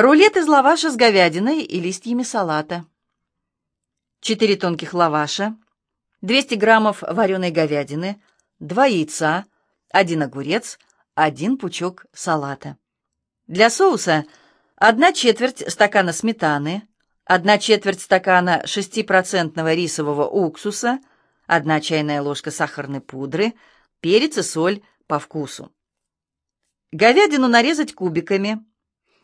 Рулет из лаваша с говядиной и листьями салата. 4 тонких лаваша, 200 граммов вареной говядины, 2 яйца, 1 огурец, 1 пучок салата. Для соуса 1 четверть стакана сметаны, 1 четверть стакана 6% рисового уксуса, 1 чайная ложка сахарной пудры, перец и соль по вкусу. Говядину нарезать кубиками,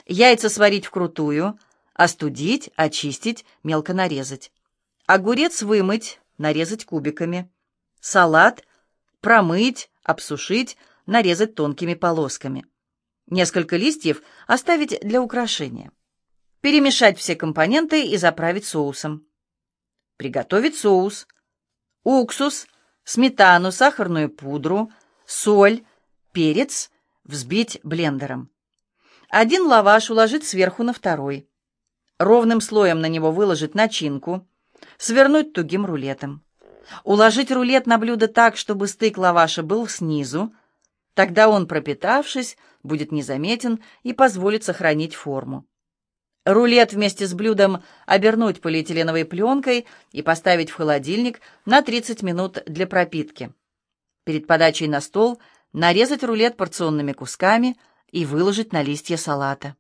Яйца сварить вкрутую, остудить, очистить, мелко нарезать. Огурец вымыть, нарезать кубиками. Салат промыть, обсушить, нарезать тонкими полосками. Несколько листьев оставить для украшения. Перемешать все компоненты и заправить соусом. Приготовить соус. Уксус, сметану, сахарную пудру, соль, перец взбить блендером. Один лаваш уложить сверху на второй. Ровным слоем на него выложить начинку, свернуть тугим рулетом. Уложить рулет на блюдо так, чтобы стык лаваша был снизу, тогда он, пропитавшись, будет незаметен и позволит сохранить форму. Рулет вместе с блюдом обернуть полиэтиленовой пленкой и поставить в холодильник на 30 минут для пропитки. Перед подачей на стол нарезать рулет порционными кусками – и выложить на листья салата.